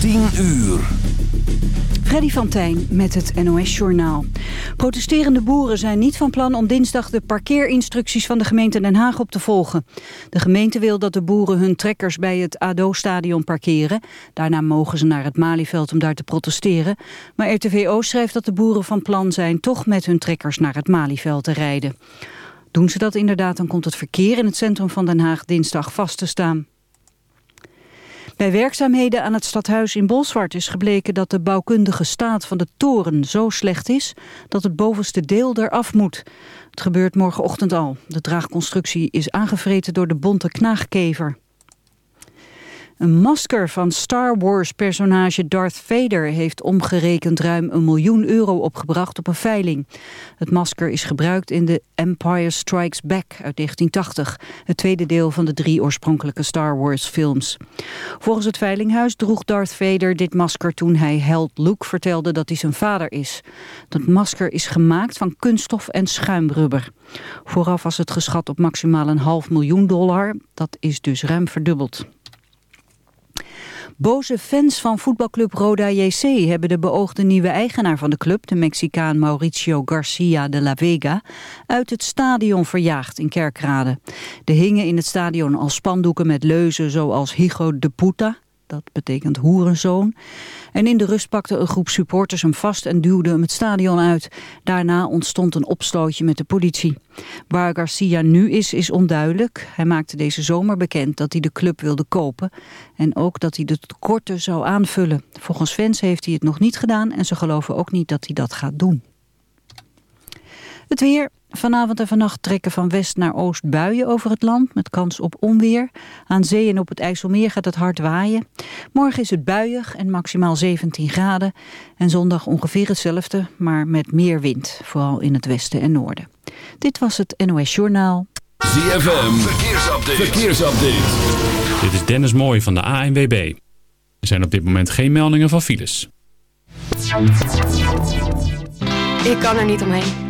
10 uur. Freddy van Tijn met het NOS-journaal. Protesterende boeren zijn niet van plan om dinsdag de parkeerinstructies van de gemeente Den Haag op te volgen. De gemeente wil dat de boeren hun trekkers bij het ADO-stadion parkeren. Daarna mogen ze naar het Malieveld om daar te protesteren. Maar RTVO schrijft dat de boeren van plan zijn toch met hun trekkers naar het Malieveld te rijden. Doen ze dat inderdaad, dan komt het verkeer in het centrum van Den Haag dinsdag vast te staan. Bij werkzaamheden aan het stadhuis in Bolsward is gebleken dat de bouwkundige staat van de toren zo slecht is dat het bovenste deel eraf moet. Het gebeurt morgenochtend al. De draagconstructie is aangevreten door de bonte knaagkever. Een masker van Star Wars-personage Darth Vader heeft omgerekend ruim een miljoen euro opgebracht op een veiling. Het masker is gebruikt in The Empire Strikes Back uit 1980, het tweede deel van de drie oorspronkelijke Star Wars-films. Volgens het veilinghuis droeg Darth Vader dit masker toen hij held Luke vertelde dat hij zijn vader is. Dat masker is gemaakt van kunststof en schuimrubber. Vooraf was het geschat op maximaal een half miljoen dollar, dat is dus ruim verdubbeld. Boze fans van voetbalclub Roda JC hebben de beoogde nieuwe eigenaar van de club, de Mexicaan Mauricio Garcia de la Vega, uit het stadion verjaagd in Kerkrade. De hingen in het stadion al spandoeken met leuzen zoals Hijo de Puta, dat betekent hoerenzoon. En in de rust pakte een groep supporters hem vast en duwde hem het stadion uit. Daarna ontstond een opstootje met de politie. Waar Garcia nu is, is onduidelijk. Hij maakte deze zomer bekend dat hij de club wilde kopen. En ook dat hij de tekorten zou aanvullen. Volgens fans heeft hij het nog niet gedaan en ze geloven ook niet dat hij dat gaat doen. Het weer. Vanavond en vannacht trekken van west naar oost buien over het land... met kans op onweer. Aan zee en op het IJsselmeer gaat het hard waaien. Morgen is het buiig en maximaal 17 graden. En zondag ongeveer hetzelfde, maar met meer wind. Vooral in het westen en noorden. Dit was het NOS Journaal. ZFM, verkeersupdate. verkeersupdate. Dit is Dennis Mooij van de ANWB. Er zijn op dit moment geen meldingen van files. Ik kan er niet omheen.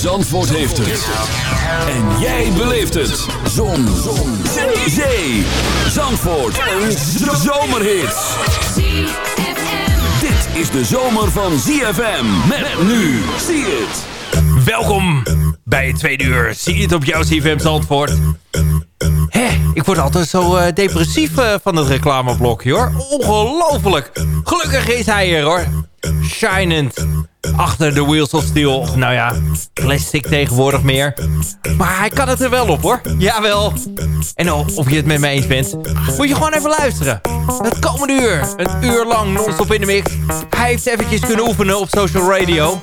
Zandvoort heeft het. En jij beleeft het. Zon. Zon. Zee. Zee. Zandvoort. Een zomerhit. Dit is de zomer van ZFM. Met nu. Zie het. Welkom bij het tweede uur. Zie het op jouw CFM Zandvoort. Hé, ik word altijd zo uh, depressief uh, van het reclameblokje hoor. Ongelooflijk. Gelukkig is hij er hoor. Shinend. Achter de Wheels of Steel. Nou ja, plastic tegenwoordig meer. Maar hij kan het er wel op hoor. Jawel. En of je het met me eens bent, moet je gewoon even luisteren. Het komende uur. Een uur lang non-stop in de mix. Hij heeft eventjes kunnen oefenen op social radio.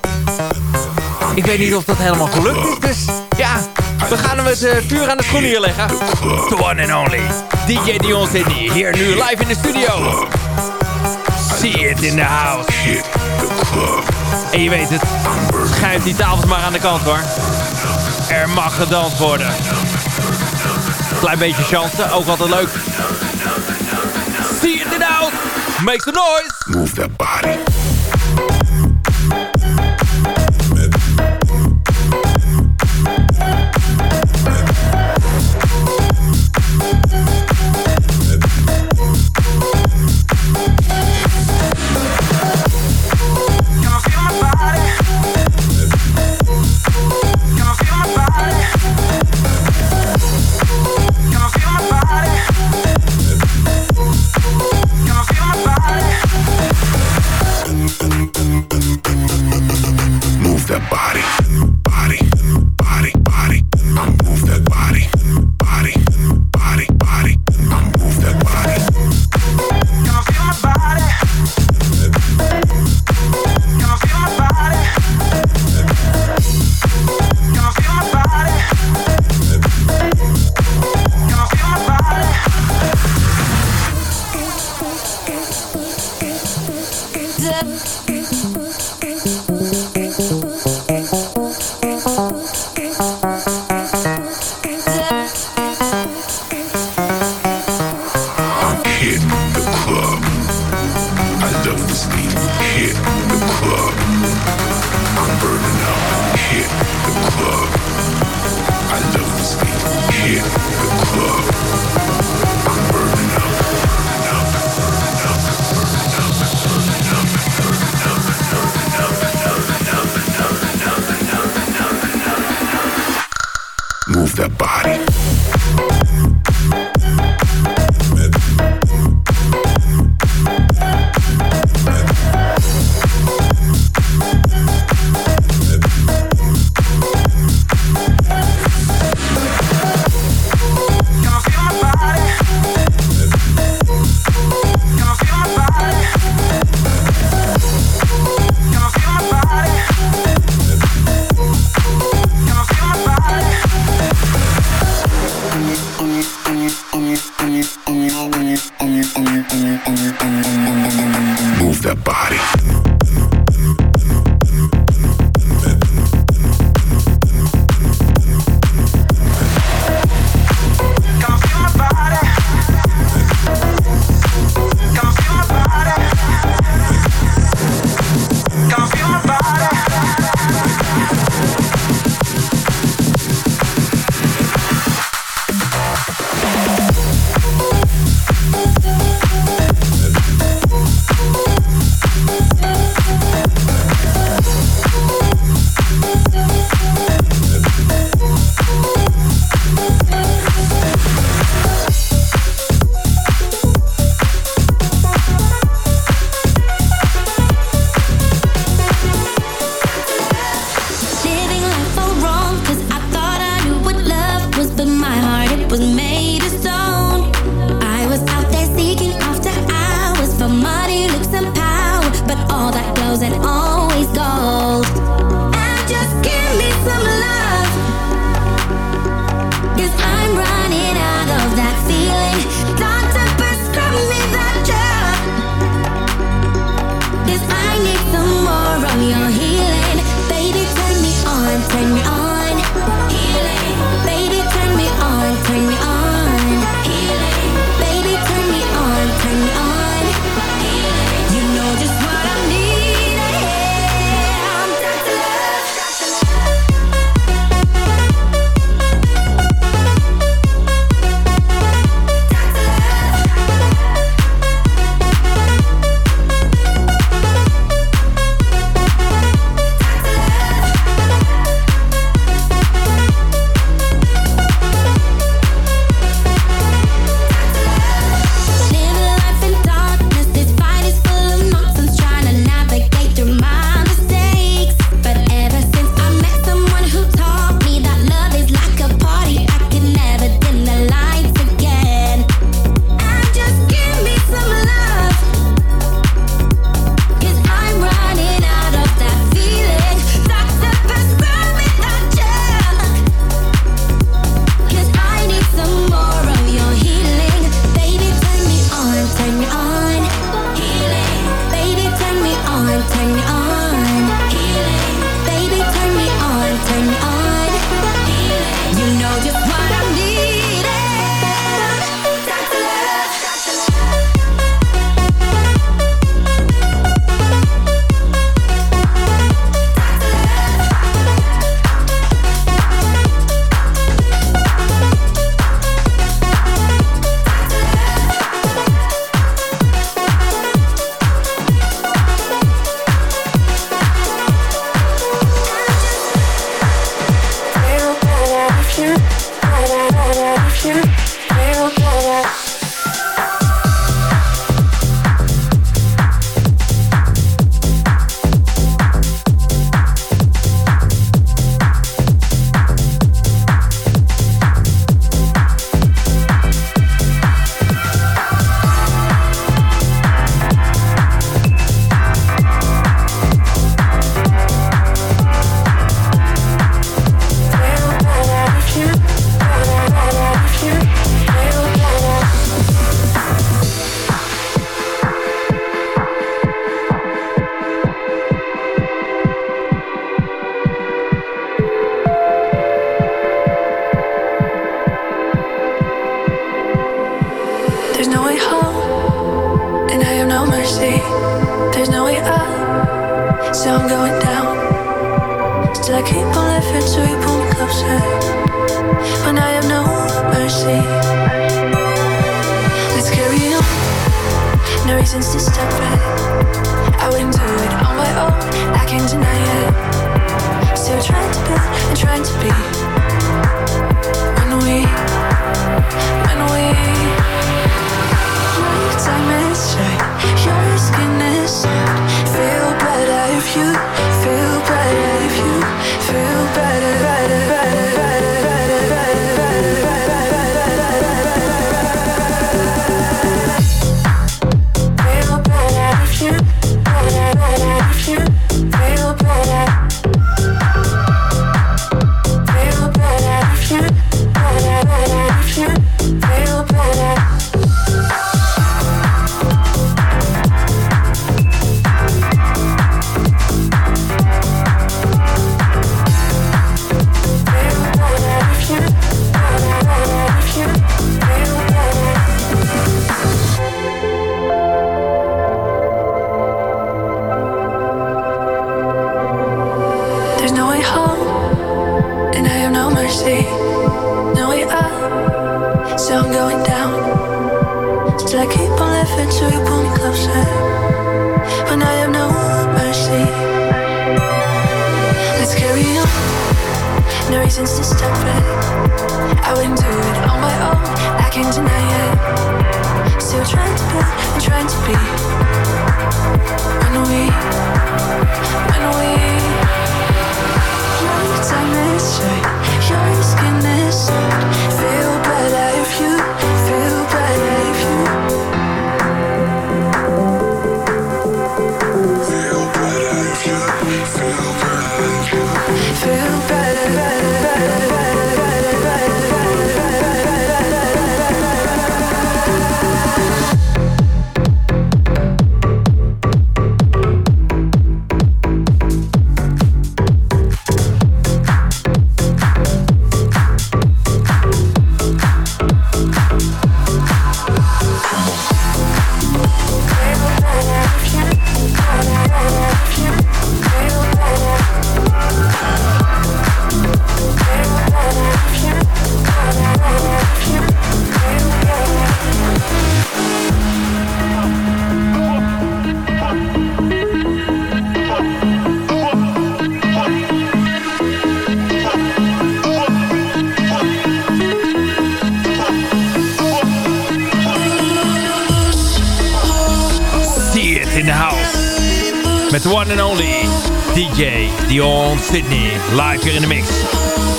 Ik weet niet of dat helemaal gelukt is, dus ja, we gaan hem het uh, vuur aan de schoenen hier leggen. The one and only. DJ Dion Sydney, hier nu live in de studio. See it in the house. En je weet het, schuif die tafels maar aan de kant hoor. Er mag gedanst worden. Klein beetje chance, ook altijd leuk. See it in the house. Make some noise. Move that body. move that body. here. One and only DJ Dion Sydney. Live hier in de mix.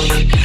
Thank you.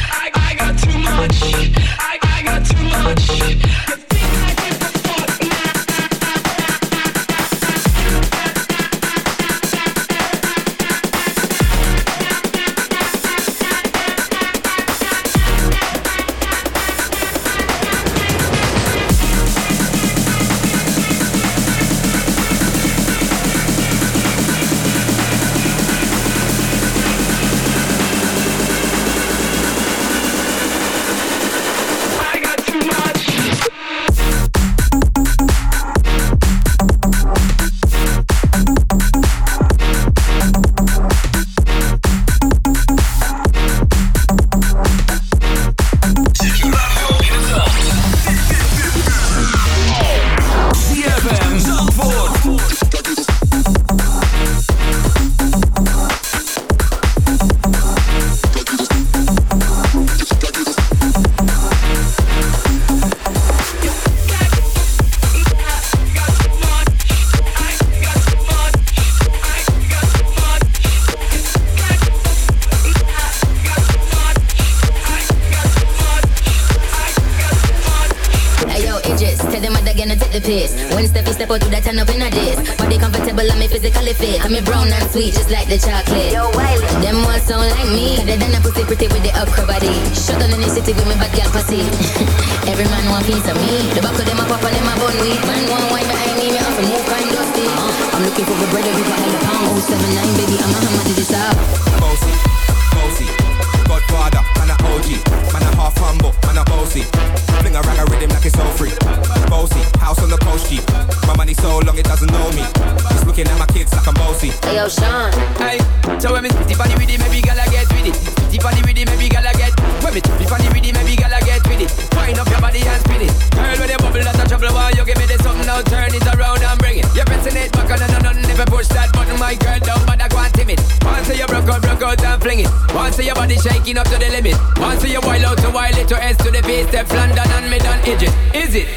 Money long it doesn't know me. It's looking at my kids like I'm bossy. Hey yo, Sean. Hey, so when me spitty body with it, maybe gala get with it. Spitty body with it, maybe gala get. When me spitty body with it, maybe gala get with it. Wind up your body and spin it. Girl, when you bubble, that's a trouble. Why you give me this something now? Turn it around and bring it. You're pressing it back on and on, never push that button, my girl down, but I go and timid. Once you broke out, broke out and fling it. Once your body shaking up to the limit. Once you wild out to wild it to S to the base, step London and mid and Egypt. Is it?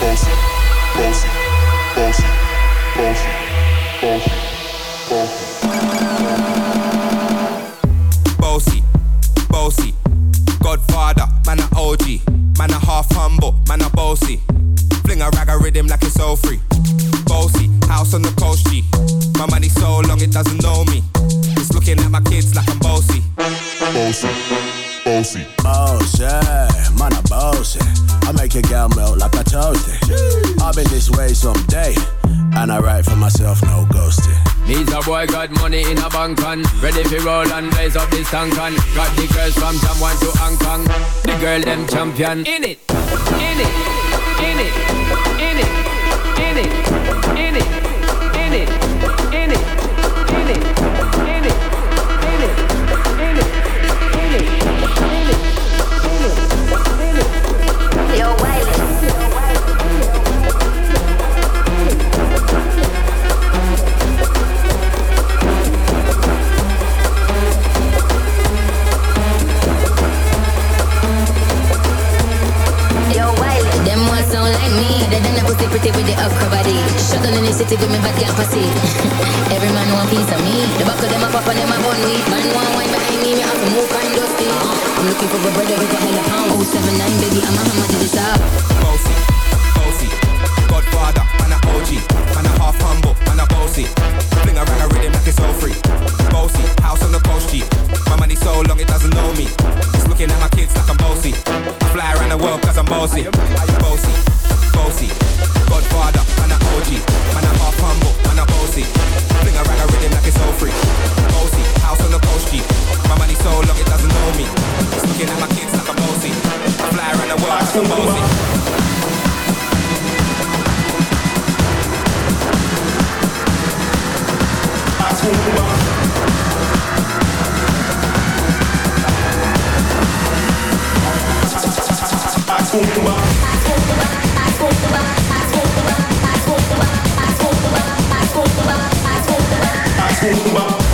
Bossy, bossy, bossy, bossy, bossy, bossy. Bossy, bossy, Godfather, man a OG, man a half humble, man a bossy. Fling a rag a rhythm like it's all free. Bossy, house on the coast. My money so long it doesn't know me. It's looking at my kids like I'm bossy. Bossy, bossy. Bossy, man, I'm bossy. I make a girl melt like a toasty. I've been this way someday, and I write for myself, no ghosting. Needs a boy got money in a bank and ready for roll and blaze up this tank and got the girls from Taiwan to Hong Kong. The girl them champion in it, in it, in it, in it, in it, in it, in it, in it, in it, in it, in it, Pretty with the upper body. Shut down in the city with me bad girl pussy. Every man want piece of me. The back of them a pop and them a bun weed. Man want wine behind me, me have to move kind dusty. I'm looking for a brother with a hella pound. 079 baby, I'm a hammer to this up. Bossy, bossy, Godfather, man a OG, man a half humble, man a bossy. Fling a rag a rhythm like it's all free. Bossy, house on the coast G. My money so long it doesn't know me. Looking at my kids like I'm bossy. I fly around the world cause I'm bossy. Bossy, bossy, Godfather, man a OG, man a half humble, man a bossy. Fling a rag a rhythm like it's all free. Bossy, house on the coast G. My money so long it doesn't know me. Looking at my kids like I'm bossy. I fly around the world cause I'm bossy. Boom, boom, boom.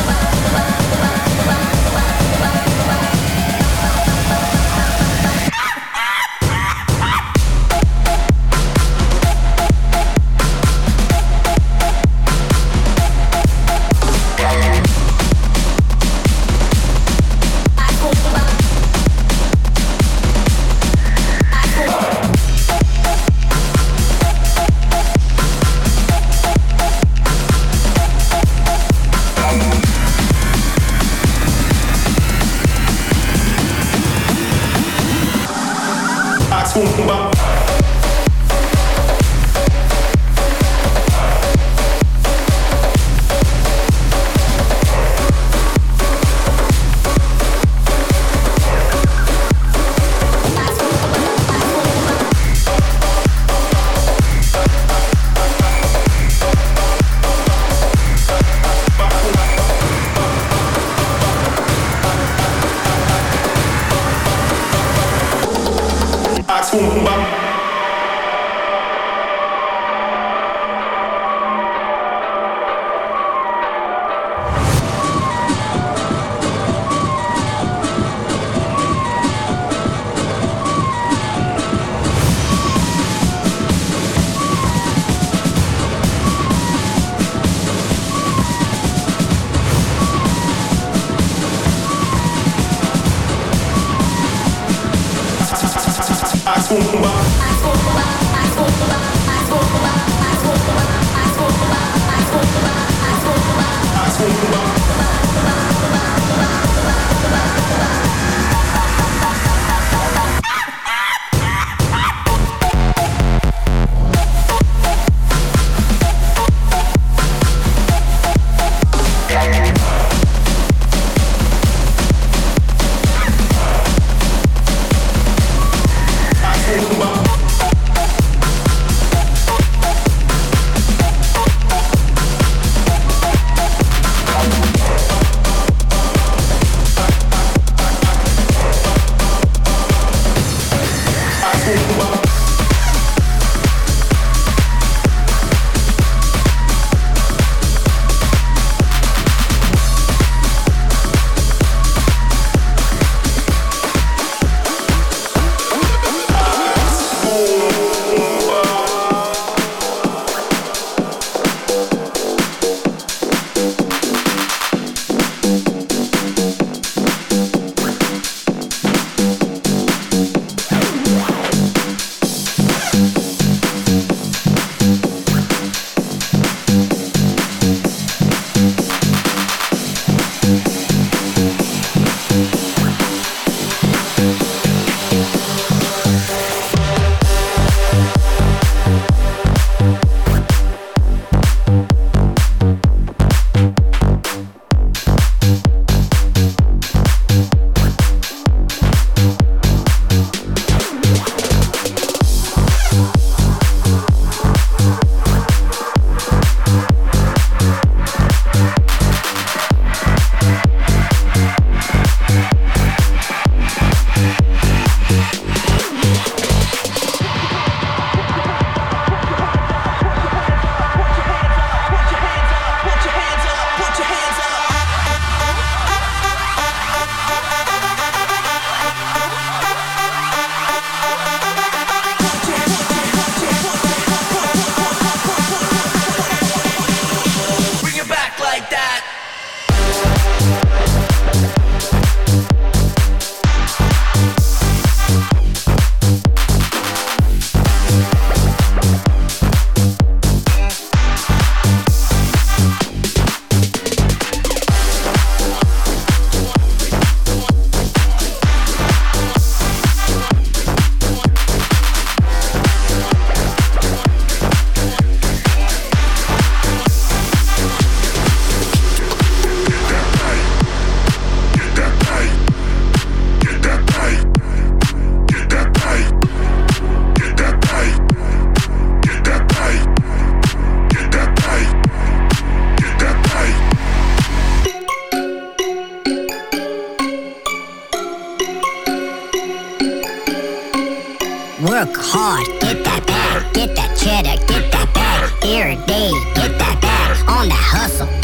work hard, get that bag, get that cheddar, get that bag. Every day, get that bag. On the hustle.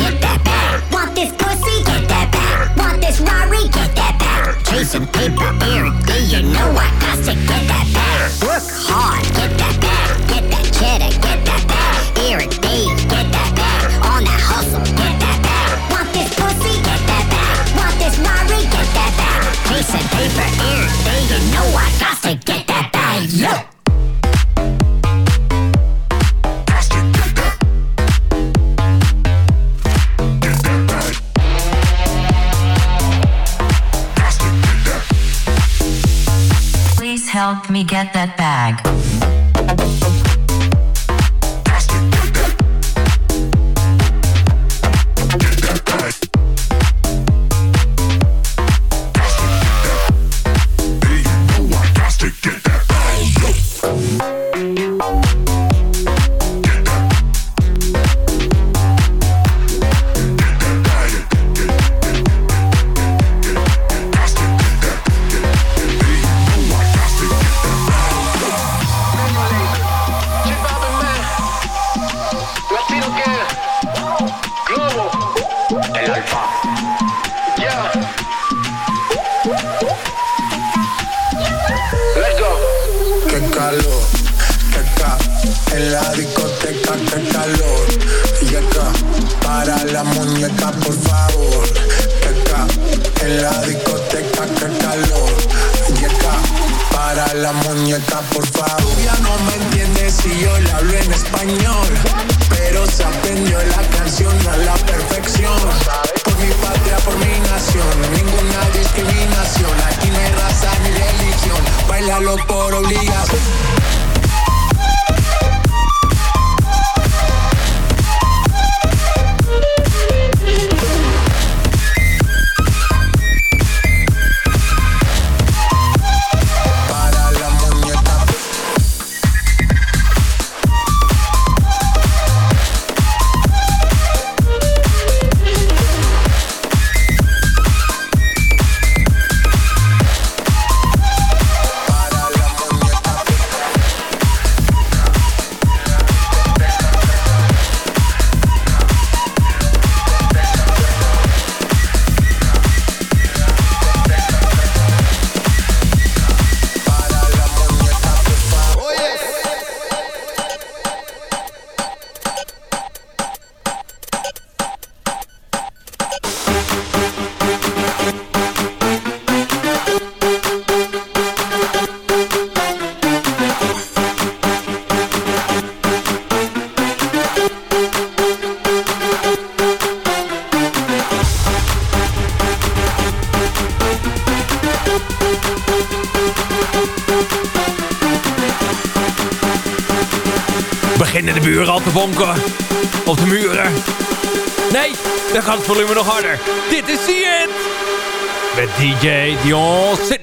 get that bag. la muñeca, por favor. Rubia no me entiende si yo le hablo en español. Pero se aprendió la canción a la perfección. Por mi patria, por mi nación. Ninguna discriminación. Aquí no hay raza ni religión. Bailalo por obligación. The old Sit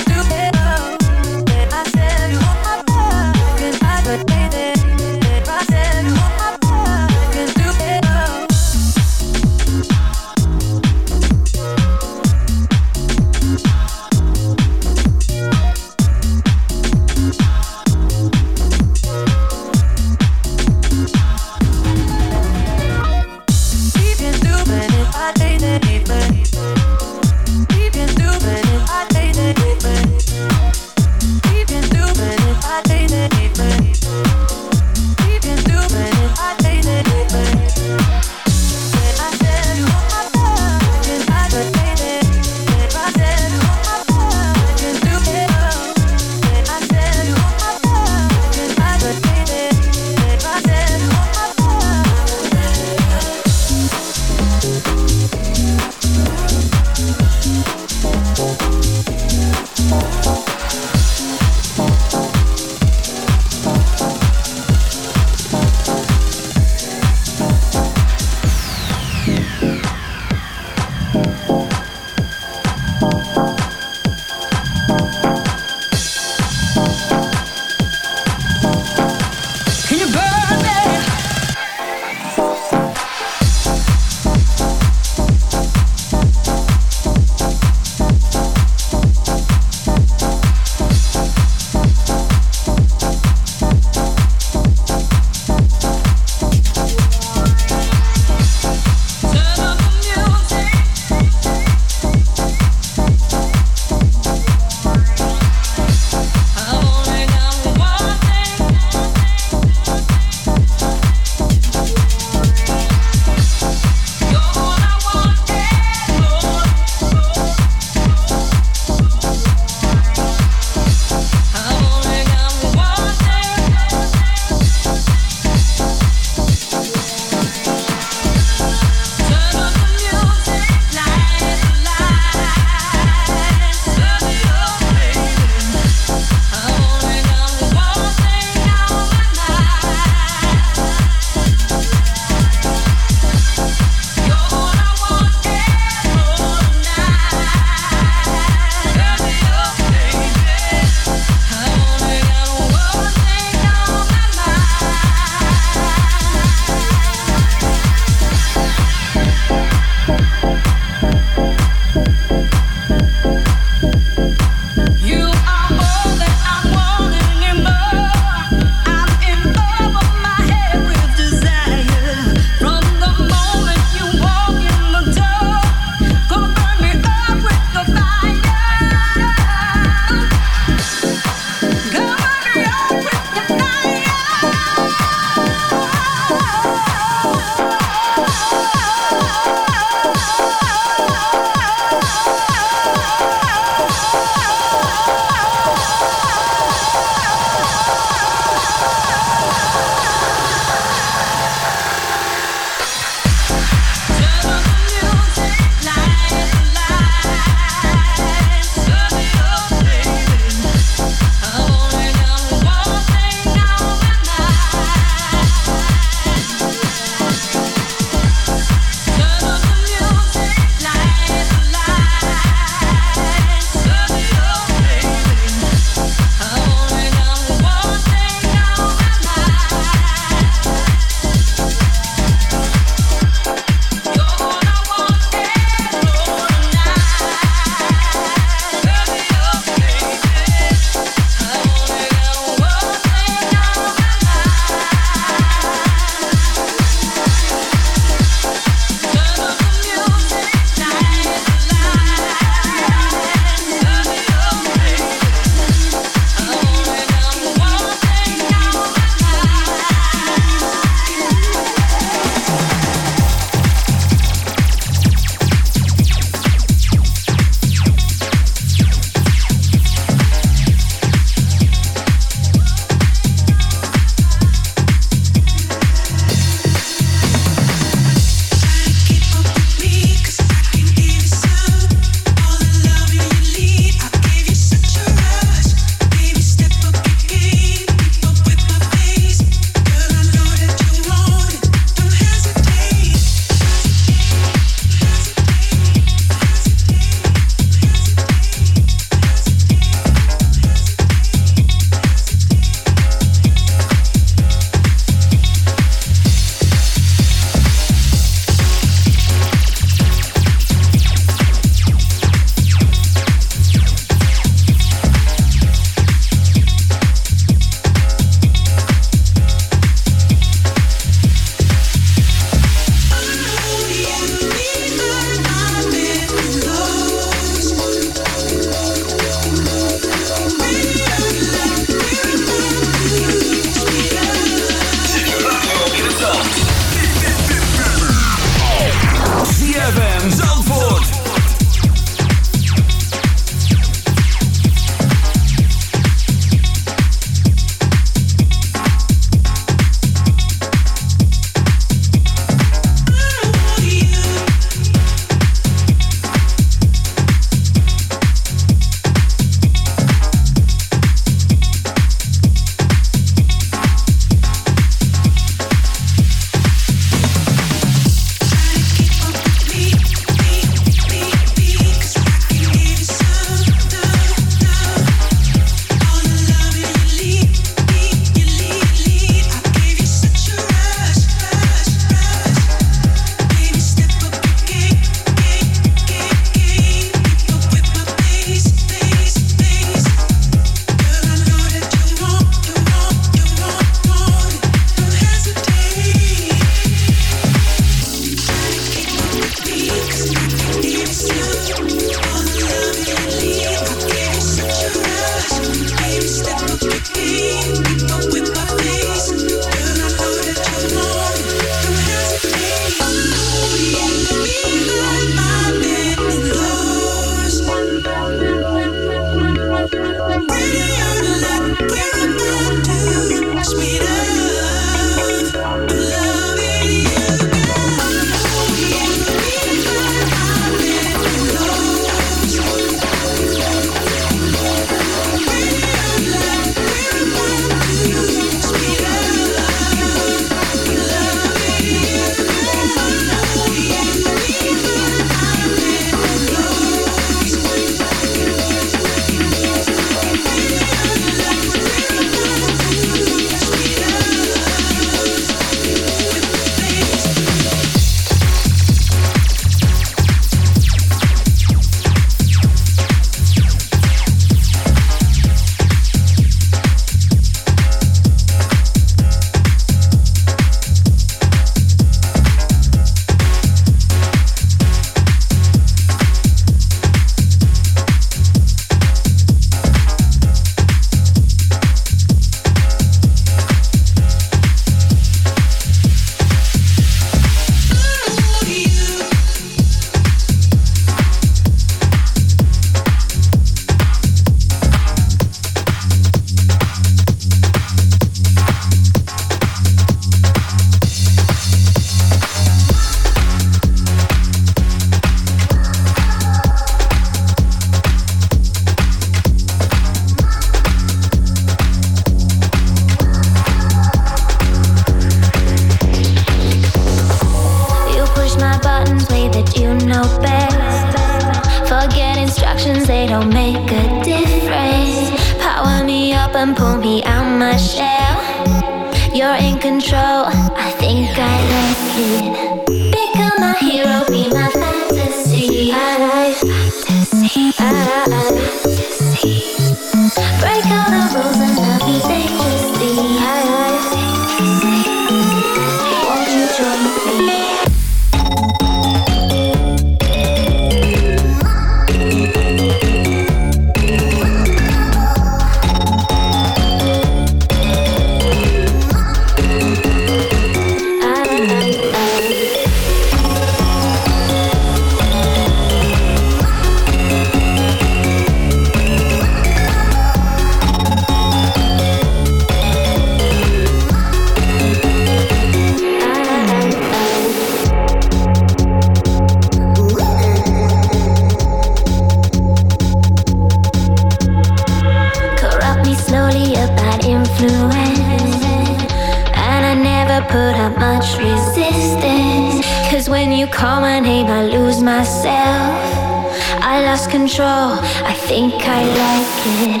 think I like it.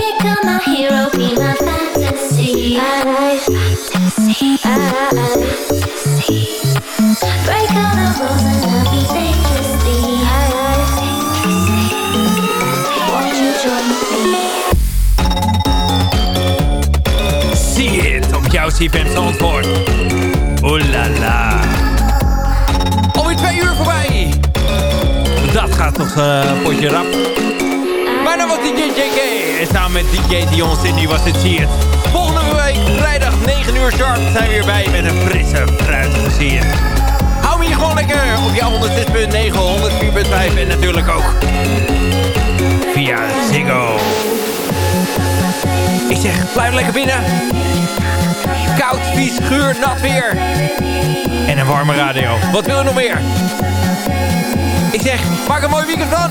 Become my hero, be my fantasy. I like fantasy. Break all the rules and dangerously. I like you op jouw CFM Zandvoort. Oh la la. Alweer twee uur voorbij. Dat gaat toch eh, een potje rap. En samen met DJ Dion Cindy was het It. Volgende week, vrijdag 9 uur sharp, zijn we weer bij met een frisse, fruitige. Hou me hier gewoon lekker op jouw 106.9, 104.5 en natuurlijk ook via Ziggo. Ik zeg, blijf lekker binnen. Koud, vies, guur, nat weer. En een warme radio. Wat wil je nog meer? Ik zeg, maak een mooi weekend van.